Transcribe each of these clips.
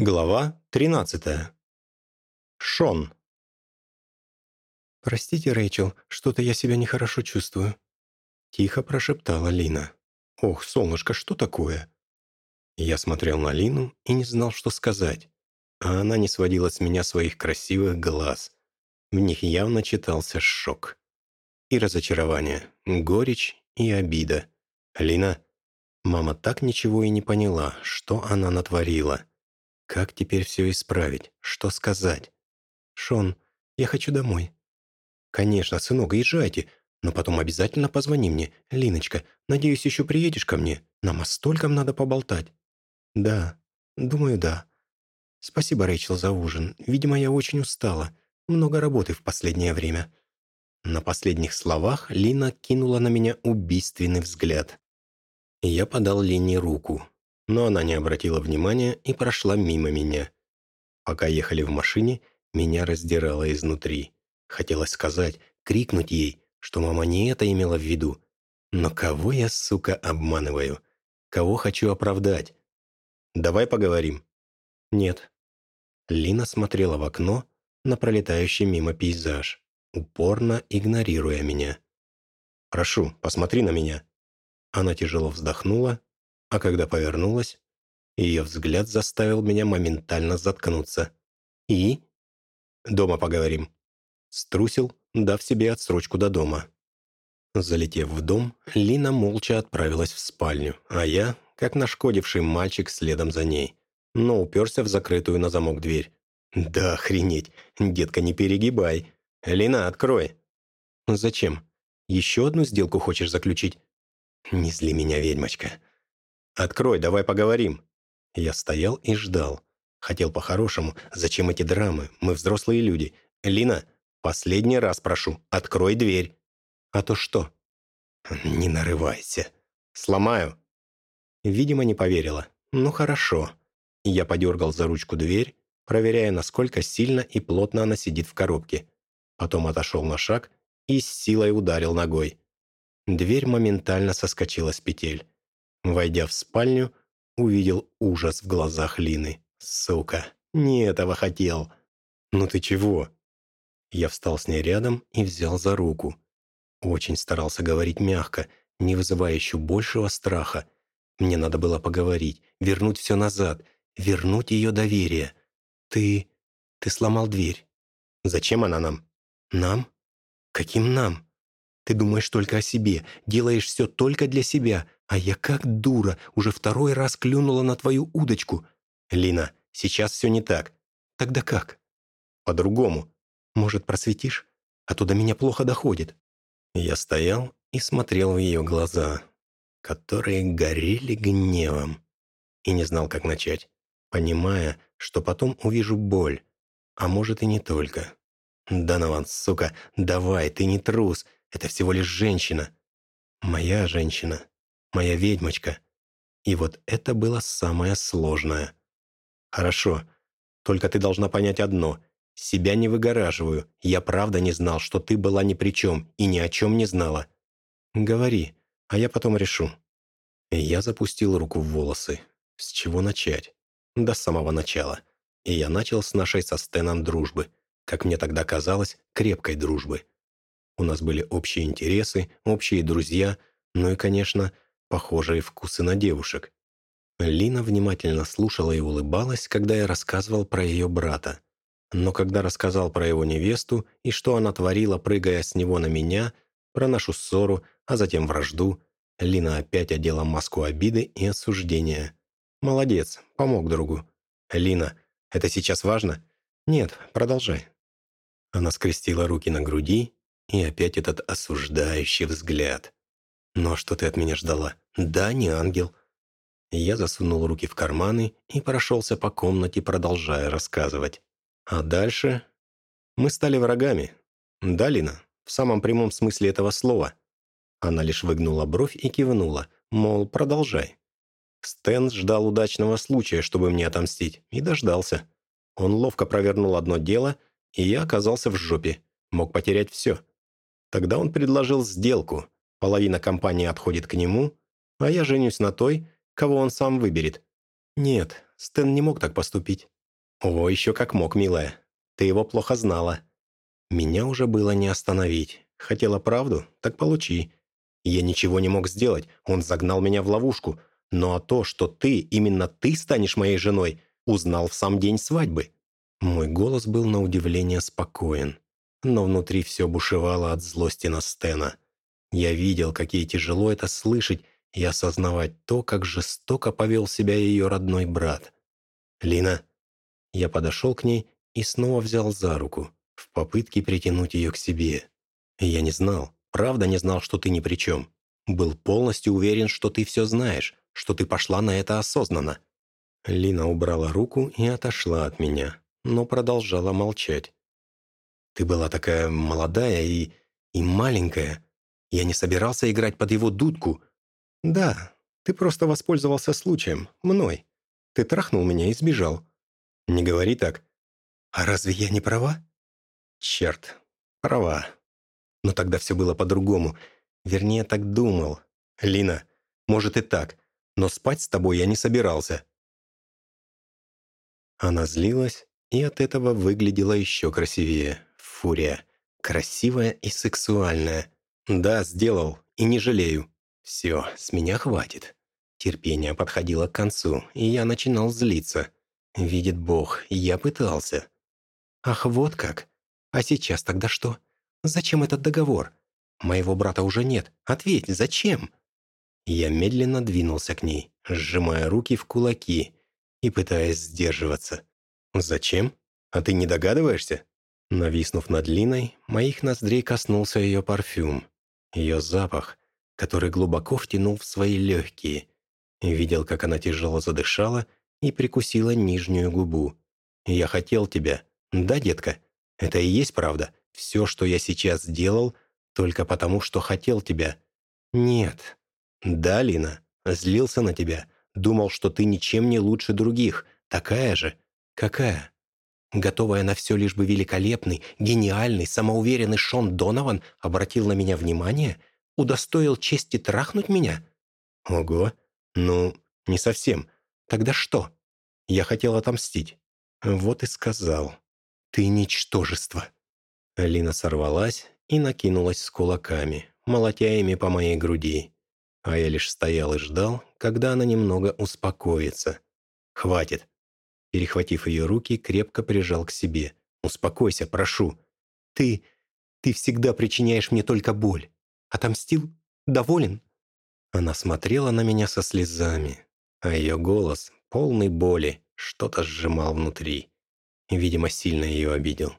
Глава 13. Шон. «Простите, Рэйчел, что-то я себя нехорошо чувствую», — тихо прошептала Лина. «Ох, солнышко, что такое?» Я смотрел на Лину и не знал, что сказать, а она не сводила с меня своих красивых глаз. В них явно читался шок. И разочарование, горечь и обида. «Лина...» Мама так ничего и не поняла, что она натворила. Как теперь все исправить? Что сказать? «Шон, я хочу домой». «Конечно, сынок, езжайте, но потом обязательно позвони мне. Линочка, надеюсь, еще приедешь ко мне? Нам о стольком надо поболтать». «Да, думаю, да. Спасибо, Рэйчел, за ужин. Видимо, я очень устала. Много работы в последнее время». На последних словах Лина кинула на меня убийственный взгляд. Я подал Лене руку но она не обратила внимания и прошла мимо меня. Пока ехали в машине, меня раздирало изнутри. Хотелось сказать, крикнуть ей, что мама не это имела в виду. Но кого я, сука, обманываю? Кого хочу оправдать? Давай поговорим. Нет. Лина смотрела в окно на пролетающий мимо пейзаж, упорно игнорируя меня. «Прошу, посмотри на меня». Она тяжело вздохнула а когда повернулась, ее взгляд заставил меня моментально заткнуться. «И?» «Дома поговорим». Струсил, дав себе отсрочку до дома. Залетев в дом, Лина молча отправилась в спальню, а я, как нашкодивший мальчик, следом за ней. Но уперся в закрытую на замок дверь. «Да охренеть! Детка, не перегибай! Лина, открой!» «Зачем? Еще одну сделку хочешь заключить?» «Не зли меня, ведьмочка!» «Открой, давай поговорим». Я стоял и ждал. Хотел по-хорошему. Зачем эти драмы? Мы взрослые люди. Лина, последний раз прошу, открой дверь. А то что? Не нарывайся. Сломаю. Видимо, не поверила. Ну хорошо. Я подергал за ручку дверь, проверяя, насколько сильно и плотно она сидит в коробке. Потом отошел на шаг и с силой ударил ногой. Дверь моментально соскочила с петель. Войдя в спальню, увидел ужас в глазах Лины. «Сука, не этого хотел!» «Ну ты чего?» Я встал с ней рядом и взял за руку. Очень старался говорить мягко, не вызывая еще большего страха. Мне надо было поговорить, вернуть все назад, вернуть ее доверие. «Ты... ты сломал дверь». «Зачем она нам?» «Нам? Каким нам? Ты думаешь только о себе, делаешь все только для себя, а я как дура уже второй раз клюнула на твою удочку. Лина, сейчас все не так. Тогда как? По-другому. Может, просветишь? А то до меня плохо доходит. Я стоял и смотрел в ее глаза, которые горели гневом. И не знал, как начать, понимая, что потом увижу боль. А может, и не только. «Донован, сука, давай, ты не трус. Это всего лишь женщина. Моя женщина моя ведьмочка. И вот это было самое сложное. Хорошо, только ты должна понять одно. Себя не выгораживаю. Я правда не знал, что ты была ни при чем и ни о чем не знала. Говори, а я потом решу. я запустил руку в волосы. С чего начать? До самого начала. И я начал с нашей со Стеном дружбы. Как мне тогда казалось, крепкой дружбы. У нас были общие интересы, общие друзья, ну и, конечно, похожие вкусы на девушек. Лина внимательно слушала и улыбалась, когда я рассказывал про ее брата. Но когда рассказал про его невесту и что она творила, прыгая с него на меня, про нашу ссору, а затем вражду, Лина опять одела маску обиды и осуждения. «Молодец, помог другу». «Лина, это сейчас важно?» «Нет, продолжай». Она скрестила руки на груди, и опять этот осуждающий взгляд. «Но что ты от меня ждала? Да, не ангел». Я засунул руки в карманы и прошелся по комнате, продолжая рассказывать. А дальше... Мы стали врагами. Да, Лина, в самом прямом смысле этого слова. Она лишь выгнула бровь и кивнула, мол, продолжай. Стэн ждал удачного случая, чтобы мне отомстить, и дождался. Он ловко провернул одно дело, и я оказался в жопе. Мог потерять все. Тогда он предложил сделку, Половина компании отходит к нему, а я женюсь на той, кого он сам выберет. Нет, Стэн не мог так поступить». «О, еще как мог, милая. Ты его плохо знала». Меня уже было не остановить. Хотела правду? Так получи. Я ничего не мог сделать, он загнал меня в ловушку. Ну а то, что ты, именно ты станешь моей женой, узнал в сам день свадьбы. Мой голос был на удивление спокоен, но внутри все бушевало от злости на Стена. Я видел, как ей тяжело это слышать и осознавать то, как жестоко повел себя ее родной брат. «Лина». Я подошел к ней и снова взял за руку, в попытке притянуть ее к себе. Я не знал, правда не знал, что ты ни при чем. Был полностью уверен, что ты все знаешь, что ты пошла на это осознанно. Лина убрала руку и отошла от меня, но продолжала молчать. Ты была такая молодая и... и маленькая. Я не собирался играть под его дудку. Да, ты просто воспользовался случаем, мной. Ты трахнул меня и сбежал. Не говори так. А разве я не права? Черт, права. Но тогда все было по-другому. Вернее, так думал. Лина, может и так, но спать с тобой я не собирался. Она злилась и от этого выглядела еще красивее. Фурия. Красивая и сексуальная. Да, сделал, и не жалею. Все, с меня хватит. Терпение подходило к концу, и я начинал злиться. Видит Бог, я пытался. Ах, вот как. А сейчас тогда что? Зачем этот договор? Моего брата уже нет. Ответь, зачем?» Я медленно двинулся к ней, сжимая руки в кулаки и пытаясь сдерживаться. «Зачем? А ты не догадываешься?» Нависнув над Линой, моих ноздрей коснулся ее парфюм. Ее запах, который глубоко втянул в свои легкие. Видел, как она тяжело задышала и прикусила нижнюю губу. «Я хотел тебя. Да, детка? Это и есть правда. Все, что я сейчас сделал, только потому, что хотел тебя. Нет. Да, Лина, злился на тебя. Думал, что ты ничем не лучше других. Такая же. Какая? Готовая на все лишь бы великолепный, гениальный, самоуверенный Шон Донован обратил на меня внимание? Удостоил чести трахнуть меня? Ого. Ну, не совсем. Тогда что? Я хотел отомстить. Вот и сказал. Ты ничтожество. Алина сорвалась и накинулась с кулаками, молотя ими по моей груди. А я лишь стоял и ждал, когда она немного успокоится. «Хватит!» Перехватив ее руки, крепко прижал к себе. «Успокойся, прошу. Ты... ты всегда причиняешь мне только боль. Отомстил? Доволен?» Она смотрела на меня со слезами, а ее голос, полный боли, что-то сжимал внутри. Видимо, сильно ее обидел.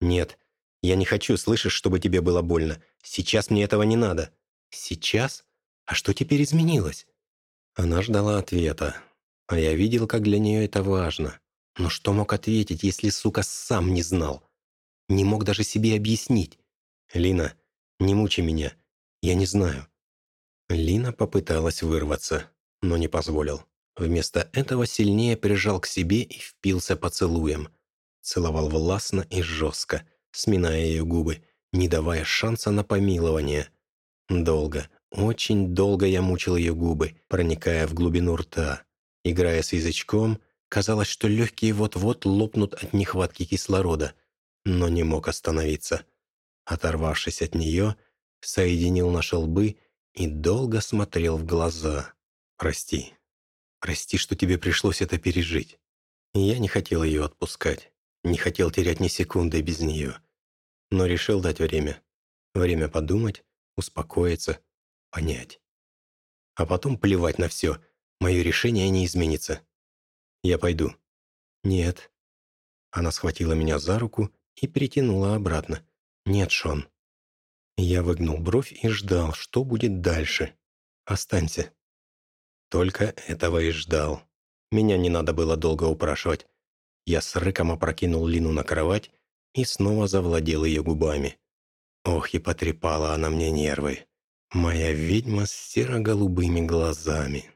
«Нет, я не хочу, слышишь, чтобы тебе было больно. Сейчас мне этого не надо». «Сейчас? А что теперь изменилось?» Она ждала ответа. А я видел, как для нее это важно. Но что мог ответить, если, сука, сам не знал? Не мог даже себе объяснить. «Лина, не мучи меня. Я не знаю». Лина попыталась вырваться, но не позволил. Вместо этого сильнее прижал к себе и впился поцелуем. Целовал властно и жестко, сминая ее губы, не давая шанса на помилование. Долго, очень долго я мучил ее губы, проникая в глубину рта. Играя с язычком, казалось, что легкие вот-вот лопнут от нехватки кислорода, но не мог остановиться. Оторвавшись от нее, соединил наши лбы и долго смотрел в глаза. «Прости. Прости, что тебе пришлось это пережить». Я не хотел ее отпускать, не хотел терять ни секунды без нее но решил дать время. Время подумать, успокоиться, понять. А потом плевать на все. Мое решение не изменится. Я пойду. Нет. Она схватила меня за руку и притянула обратно. Нет, Шон. Я выгнул бровь и ждал, что будет дальше. Останься. Только этого и ждал. Меня не надо было долго упрашивать. Я с рыком опрокинул Лину на кровать и снова завладел ее губами. Ох, и потрепала она мне нервы. Моя ведьма с серо-голубыми глазами.